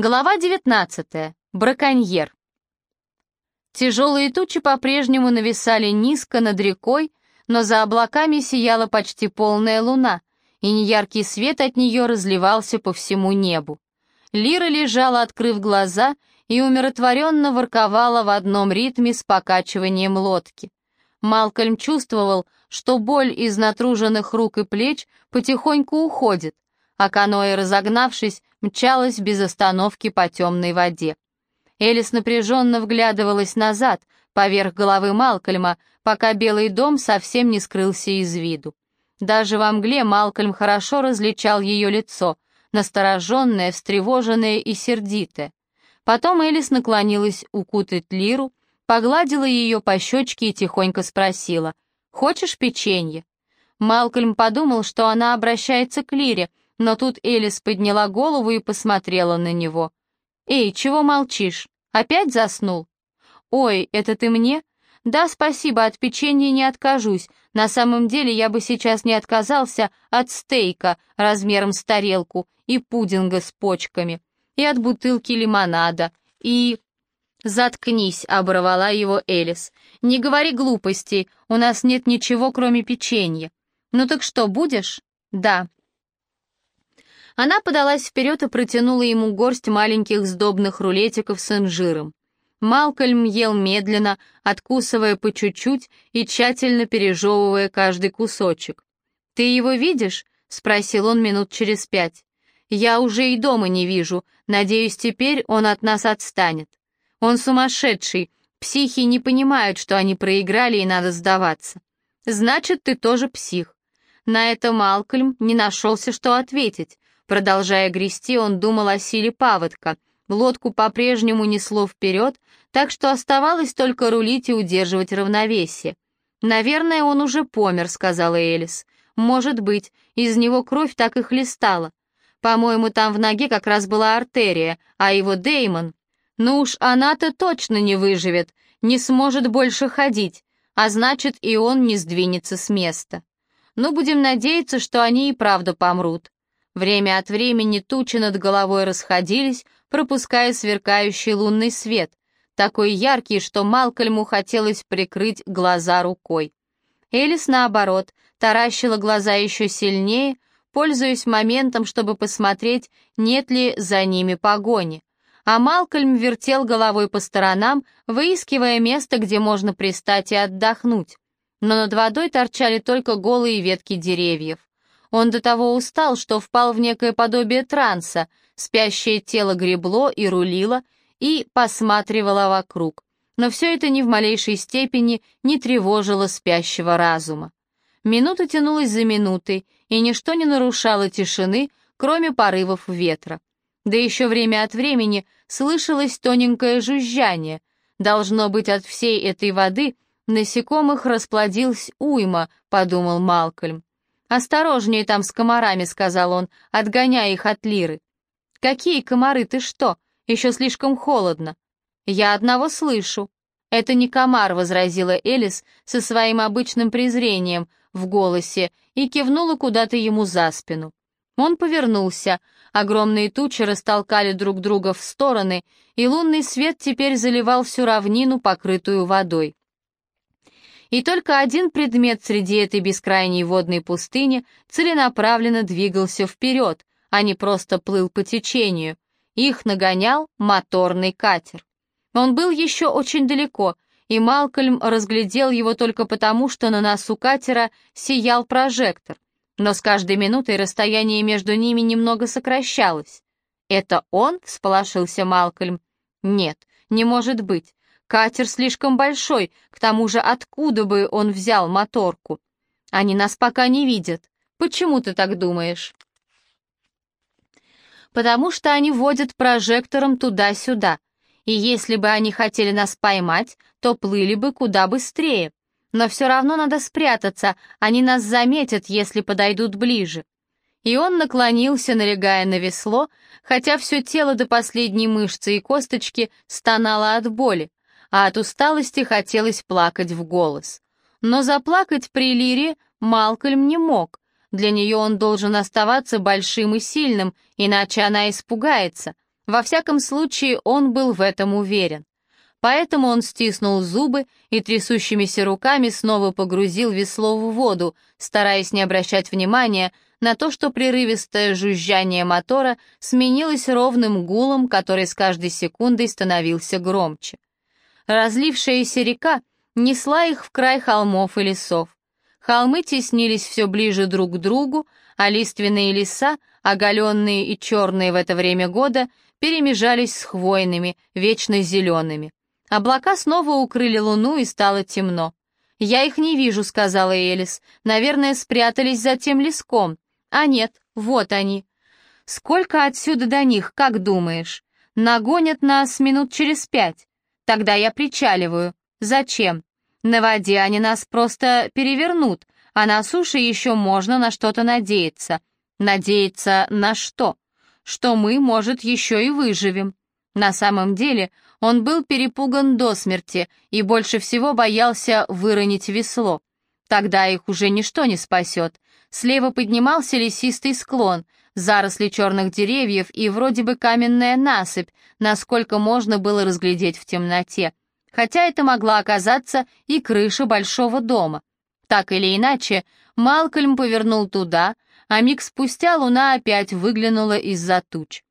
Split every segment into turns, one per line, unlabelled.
Глава 19. Браконьер. Тяжелые тучи по-прежнему нависали низко над рекой, но за облаками сияла почти полная луна, и неяркий свет от нее разливался по всему небу. Лира лежала, открыв глаза, и умиротворенно ворковала в одном ритме с покачиванием лодки. Малкольм чувствовал, что боль из натруженных рук и плеч потихоньку уходит, а каноэ, разогнавшись, мчалась без остановки по темной воде. Элис напряженно вглядывалась назад, поверх головы Малкольма, пока Белый дом совсем не скрылся из виду. Даже во мгле Малкольм хорошо различал ее лицо, настороженное, встревоженное и сердитое. Потом Элис наклонилась укутать Лиру, погладила ее по щечке и тихонько спросила, «Хочешь печенье?» Малкольм подумал, что она обращается к Лире, но тут Элис подняла голову и посмотрела на него. «Эй, чего молчишь? Опять заснул?» «Ой, это ты мне?» «Да, спасибо, от печенья не откажусь. На самом деле я бы сейчас не отказался от стейка размером с тарелку и пудинга с почками, и от бутылки лимонада, и...» «Заткнись», — оборвала его Элис. «Не говори глупостей, у нас нет ничего, кроме печенья». «Ну так что, будешь?» «Да». Она подалась вперед и протянула ему горсть маленьких сдобных рулетиков с инжиром. Малкольм ел медленно, откусывая по чуть-чуть и тщательно пережевывая каждый кусочек. «Ты его видишь?» — спросил он минут через пять. «Я уже и дома не вижу. Надеюсь, теперь он от нас отстанет. Он сумасшедший. Психи не понимают, что они проиграли и надо сдаваться. Значит, ты тоже псих». На это Малкольм не нашелся, что ответить. Продолжая грести, он думал о силе паводка. Лодку по-прежнему несло вперед, так что оставалось только рулить и удерживать равновесие. «Наверное, он уже помер», — сказала Элис. «Может быть, из него кровь так и хлестала. По-моему, там в ноге как раз была артерия, а его Деймон... Ну уж она-то точно не выживет, не сможет больше ходить, а значит, и он не сдвинется с места. Ну, будем надеяться, что они и правда помрут. Время от времени тучи над головой расходились, пропуская сверкающий лунный свет, такой яркий, что Малкольму хотелось прикрыть глаза рукой. Элис, наоборот, таращила глаза еще сильнее, пользуясь моментом, чтобы посмотреть, нет ли за ними погони. А Малкольм вертел головой по сторонам, выискивая место, где можно пристать и отдохнуть. Но над водой торчали только голые ветки деревьев. Он до того устал, что впал в некое подобие транса, спящее тело гребло и рулило, и посматривало вокруг. Но все это ни в малейшей степени не тревожило спящего разума. Минута тянулась за минутой, и ничто не нарушало тишины, кроме порывов ветра. Да еще время от времени слышалось тоненькое жужжание. Должно быть, от всей этой воды насекомых расплодилась уйма, подумал Малкольм. «Осторожнее там с комарами», — сказал он, отгоняя их от лиры. «Какие комары, ты что? Еще слишком холодно». «Я одного слышу». «Это не комар», — возразила Элис со своим обычным презрением в голосе и кивнула куда-то ему за спину. Он повернулся, огромные тучи растолкали друг друга в стороны, и лунный свет теперь заливал всю равнину, покрытую водой. И только один предмет среди этой бескрайней водной пустыни целенаправленно двигался вперед, а не просто плыл по течению. Их нагонял моторный катер. Он был еще очень далеко, и Малкольм разглядел его только потому, что на носу катера сиял прожектор. Но с каждой минутой расстояние между ними немного сокращалось. «Это он?» — всполошился Малкольм. «Нет, не может быть. Катер слишком большой, к тому же откуда бы он взял моторку? Они нас пока не видят. Почему ты так думаешь? Потому что они водят прожектором туда-сюда. И если бы они хотели нас поймать, то плыли бы куда быстрее. Но все равно надо спрятаться, они нас заметят, если подойдут ближе. И он наклонился, налегая на весло, хотя все тело до последней мышцы и косточки стонало от боли а от усталости хотелось плакать в голос. Но заплакать при Лире Малкольм не мог. Для нее он должен оставаться большим и сильным, иначе она испугается. Во всяком случае, он был в этом уверен. Поэтому он стиснул зубы и трясущимися руками снова погрузил весло в воду, стараясь не обращать внимания на то, что прерывистое жужжание мотора сменилось ровным гулом, который с каждой секундой становился громче. Разлившаяся река несла их в край холмов и лесов. Холмы теснились все ближе друг к другу, а лиственные леса, оголенные и черные в это время года, перемежались с хвойными, вечно зелеными. Облака снова укрыли луну, и стало темно. «Я их не вижу», — сказала Элис. «Наверное, спрятались за тем леском. А нет, вот они». «Сколько отсюда до них, как думаешь?» «Нагонят нас минут через пять. Тогда я причаливаю. Зачем? На воде они нас просто перевернут, а на суше еще можно на что-то надеяться. Надеяться на что? Что мы, может, еще и выживем. На самом деле он был перепуган до смерти и больше всего боялся выронить весло. Тогда их уже ничто не спасет. Слева поднимался лесистый склон, заросли черных деревьев и вроде бы каменная насыпь, насколько можно было разглядеть в темноте. Хотя это могла оказаться и крыша большого дома. Так или иначе, Малкольм повернул туда, а миг спустя луна опять выглянула из-за туч.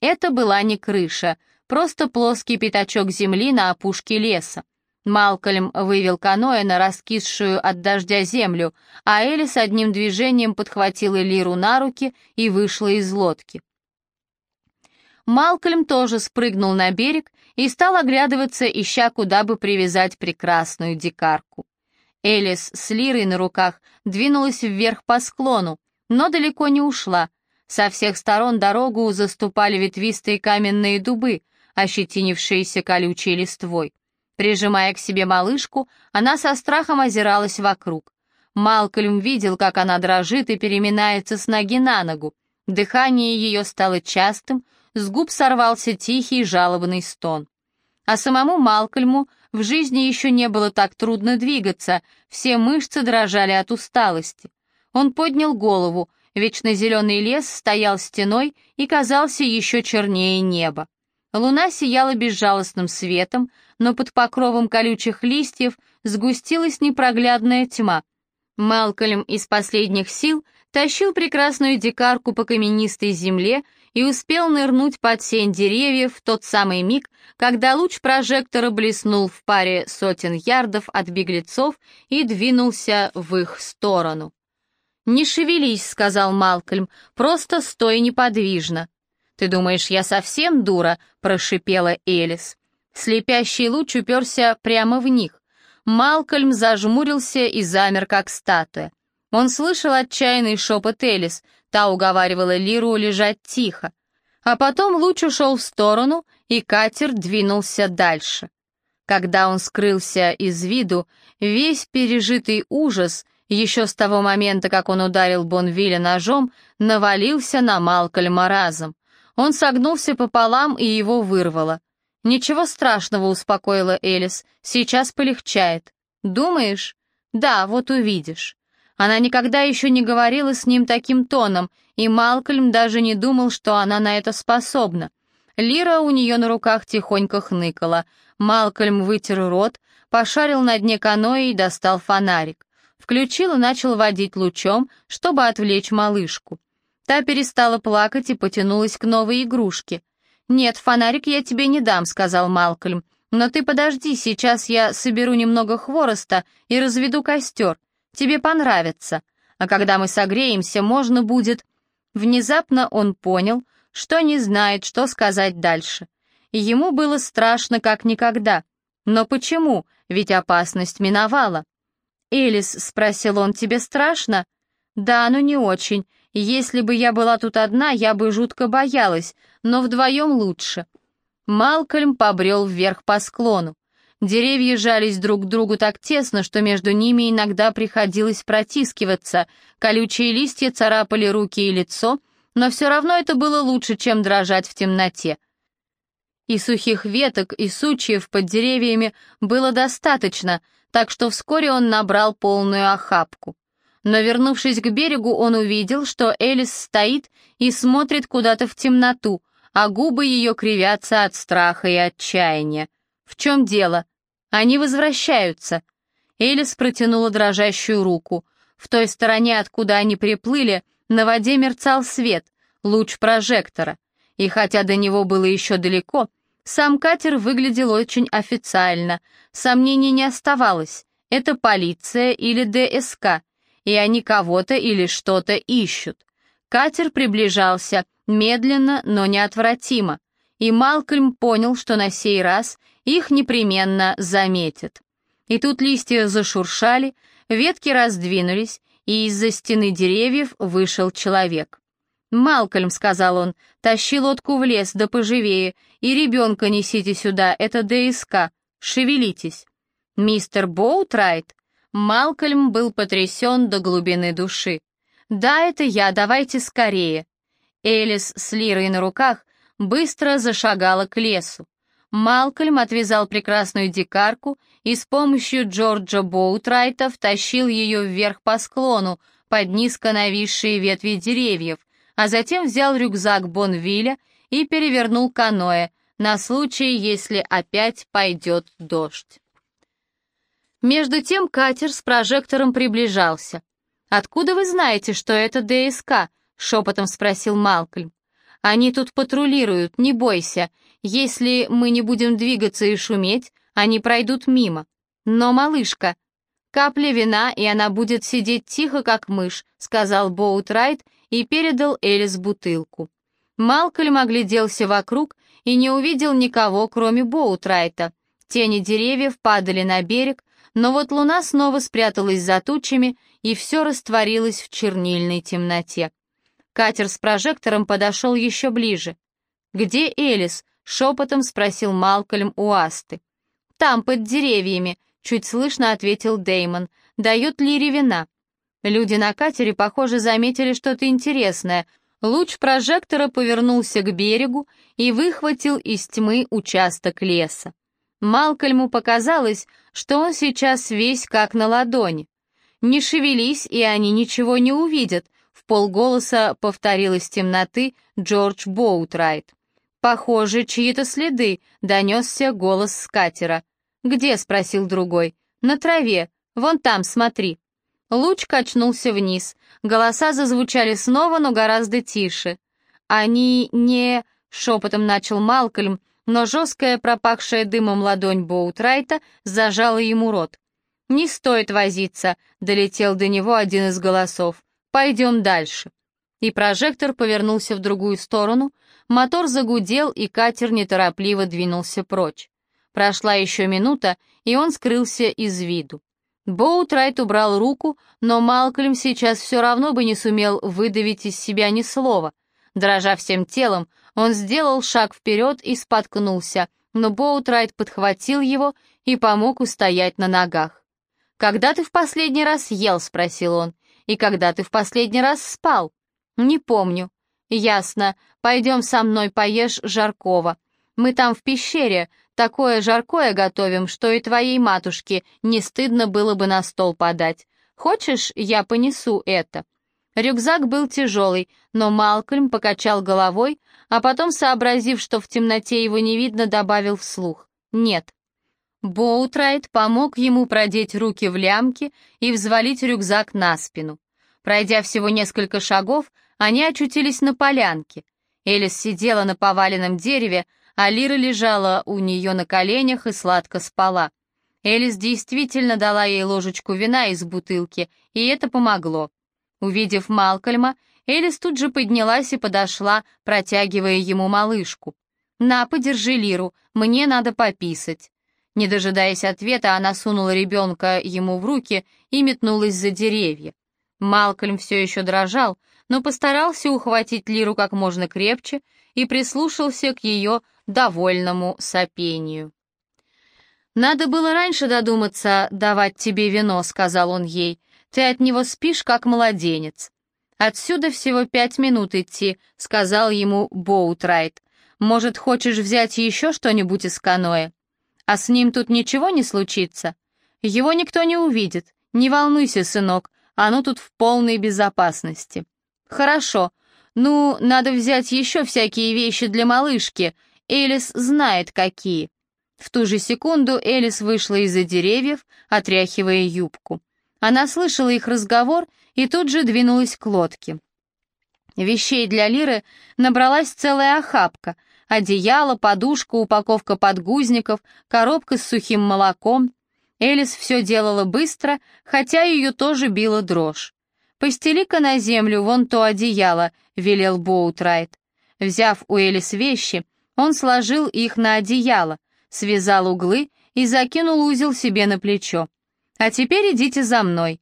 Это была не крыша — просто плоский пятачок земли на опушке леса. Малкольм вывел каноэ на раскисшую от дождя землю, а Элис одним движением подхватила Лиру на руки и вышла из лодки. Малкольм тоже спрыгнул на берег и стал оглядываться, ища, куда бы привязать прекрасную дикарку. Элис с Лирой на руках двинулась вверх по склону, но далеко не ушла. Со всех сторон дорогу заступали ветвистые каменные дубы, ощетинившиеся колючей листвой. Прижимая к себе малышку, она со страхом озиралась вокруг. Малкольм видел, как она дрожит и переминается с ноги на ногу. Дыхание ее стало частым, с губ сорвался тихий жалобный стон. А самому Малкольму в жизни еще не было так трудно двигаться, все мышцы дрожали от усталости. Он поднял голову, вечно зеленый лес стоял стеной и казался еще чернее неба. Луна сияла безжалостным светом, но под покровом колючих листьев сгустилась непроглядная тьма. Малкольм из последних сил тащил прекрасную дикарку по каменистой земле и успел нырнуть под сень деревьев в тот самый миг, когда луч прожектора блеснул в паре сотен ярдов от беглецов и двинулся в их сторону. «Не шевелись», — сказал Малкольм, — «просто стой неподвижно». «Ты думаешь, я совсем дура?» — прошипела Элис. Слепящий луч уперся прямо в них. Малкольм зажмурился и замер, как статуя. Он слышал отчаянный шепот Элис, та уговаривала Лиру лежать тихо. А потом луч ушел в сторону, и катер двинулся дальше. Когда он скрылся из виду, весь пережитый ужас, еще с того момента, как он ударил Бонвилля ножом, навалился на Малкольма разом. Он согнулся пополам, и его вырвало. «Ничего страшного», — успокоила Элис, — «сейчас полегчает». «Думаешь?» «Да, вот увидишь». Она никогда еще не говорила с ним таким тоном, и Малкольм даже не думал, что она на это способна. Лира у нее на руках тихонько хныкала. Малкольм вытер рот, пошарил на дне каноэ и достал фонарик. Включил и начал водить лучом, чтобы отвлечь малышку. Та перестала плакать и потянулась к новой игрушке. «Нет, фонарик я тебе не дам», — сказал Малкольм. «Но ты подожди, сейчас я соберу немного хвороста и разведу костер. Тебе понравится. А когда мы согреемся, можно будет...» Внезапно он понял, что не знает, что сказать дальше. Ему было страшно, как никогда. Но почему? Ведь опасность миновала. «Элис», — спросил он, — «тебе страшно?» «Да, но не очень. Если бы я была тут одна, я бы жутко боялась, но вдвоем лучше». Малкольм побрел вверх по склону. Деревья жались друг к другу так тесно, что между ними иногда приходилось протискиваться, колючие листья царапали руки и лицо, но все равно это было лучше, чем дрожать в темноте. И сухих веток, и сучьев под деревьями было достаточно, так что вскоре он набрал полную охапку. Но вернувшись к берегу, он увидел, что Элис стоит и смотрит куда-то в темноту, а губы ее кривятся от страха и отчаяния. «В чем дело? Они возвращаются». Элис протянула дрожащую руку. В той стороне, откуда они приплыли, на воде мерцал свет, луч прожектора. И хотя до него было еще далеко, сам катер выглядел очень официально. Сомнений не оставалось. Это полиция или ДСК, и они кого-то или что-то ищут. Катер приближался, медленно, но неотвратимо, и Малкольм понял, что на сей раз их непременно заметят. И тут листья зашуршали, ветки раздвинулись, и из-за стены деревьев вышел человек. «Малкольм», — сказал он, — «тащи лодку в лес, да поживее, и ребенка несите сюда, это ДСК, шевелитесь». «Мистер Боутрайт?» Малкольм был потрясен до глубины души. «Да, это я, давайте скорее». Элис с Лирой на руках быстро зашагала к лесу. Малкольм отвязал прекрасную дикарку и с помощью Джорджа Боутрайта втащил ее вверх по склону, под низко нависшие ветви деревьев, а затем взял рюкзак Бонвилля и перевернул каноэ на случай, если опять пойдет дождь. Между тем катер с прожектором приближался. «Откуда вы знаете, что это ДСК?» — шепотом спросил Малкольм. «Они тут патрулируют, не бойся. Если мы не будем двигаться и шуметь, они пройдут мимо. Но, малышка, капля вина, и она будет сидеть тихо, как мышь», — сказал Боутрайт и передал Элис бутылку. Малкольм огляделся вокруг и не увидел никого, кроме Боутрайта. Тени деревьев падали на берег, но вот луна снова спряталась за тучами, и все растворилось в чернильной темноте. Катер с прожектором подошел еще ближе. «Где Элис?» — шепотом спросил Малкольм у Асты. «Там, под деревьями», — чуть слышно ответил Деймон. «Дает Лире вина». Люди на катере, похоже, заметили что-то интересное. Луч прожектора повернулся к берегу и выхватил из тьмы участок леса. Малкольму показалось, что он сейчас весь как на ладони. «Не шевелись, и они ничего не увидят», — в полголоса повторил из темноты Джордж Боутрайт. «Похоже, чьи-то следы», — донесся голос с катера. «Где?» — спросил другой. «На траве. Вон там, смотри». Луч качнулся вниз. Голоса зазвучали снова, но гораздо тише. «Они не...» — шепотом начал Малкольм, но жесткая, пропахшая дымом ладонь Боутрайта зажала ему рот. «Не стоит возиться», — долетел до него один из голосов. «Пойдем дальше». И прожектор повернулся в другую сторону, мотор загудел, и катер неторопливо двинулся прочь. Прошла еще минута, и он скрылся из виду. Боутрайт убрал руку, но Малкольм сейчас все равно бы не сумел выдавить из себя ни слова. Дрожа всем телом, он сделал шаг вперед и споткнулся, но Боутрайт подхватил его и помог устоять на ногах. «Когда ты в последний раз ел?» — спросил он. «И когда ты в последний раз спал?» «Не помню». «Ясно. Пойдем со мной поешь жаркого. Мы там в пещере, Такое жаркое готовим, что и твоей матушке не стыдно было бы на стол подать. Хочешь, я понесу это?» Рюкзак был тяжелый, но Малкольм покачал головой, а потом, сообразив, что в темноте его не видно, добавил вслух «нет». Боутрайт помог ему продеть руки в лямки и взвалить рюкзак на спину. Пройдя всего несколько шагов, они очутились на полянке. Элис сидела на поваленном дереве, а Лира лежала у нее на коленях и сладко спала. Элис действительно дала ей ложечку вина из бутылки, и это помогло. Увидев Малкольма, Элис тут же поднялась и подошла, протягивая ему малышку. «На, подержи Лиру, мне надо пописать». Не дожидаясь ответа, она сунула ребенка ему в руки и метнулась за деревья. Малкольм все еще дрожал, но постарался ухватить Лиру как можно крепче и прислушался к ее довольному сопению. «Надо было раньше додуматься давать тебе вино», — сказал он ей. «Ты от него спишь, как младенец». «Отсюда всего пять минут идти», — сказал ему Боутрайт. «Может, хочешь взять еще что-нибудь из каноэ? А с ним тут ничего не случится? Его никто не увидит. Не волнуйся, сынок, оно тут в полной безопасности». «Хорошо, «Ну, надо взять еще всякие вещи для малышки. Элис знает, какие». В ту же секунду Элис вышла из-за деревьев, отряхивая юбку. Она слышала их разговор и тут же двинулась к лодке. Вещей для Лиры набралась целая охапка. Одеяло, подушка, упаковка подгузников, коробка с сухим молоком. Элис все делала быстро, хотя ее тоже била дрожь. «Постели-ка на землю вон то одеяло», — велел Боутрайт. Взяв у Элис вещи, он сложил их на одеяло, связал углы и закинул узел себе на плечо. «А теперь идите за мной».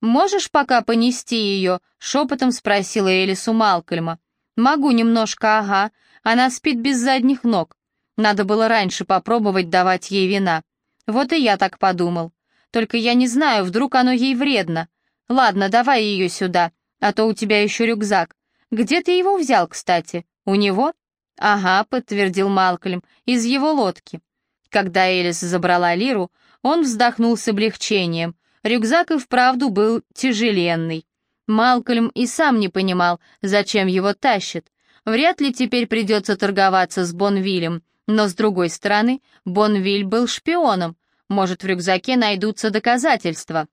«Можешь пока понести ее?» — шепотом спросила Элис у Малкольма. «Могу немножко, ага. Она спит без задних ног. Надо было раньше попробовать давать ей вина. Вот и я так подумал. Только я не знаю, вдруг оно ей вредно. Ладно, давай ее сюда, а то у тебя еще рюкзак. Где ты его взял, кстати? У него?» «Ага», — подтвердил Малкольм, — «из его лодки». Когда Элис забрала Лиру, он вздохнул с облегчением. Рюкзак и вправду был тяжеленный. Малкольм и сам не понимал, зачем его тащит. Вряд ли теперь придется торговаться с Бонвилем, но, с другой стороны, Бонвиль был шпионом, может, в рюкзаке найдутся доказательства.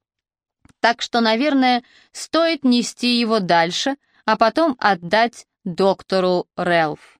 Так что, наверное, стоит нести его дальше, а потом отдать доктору Рэлф.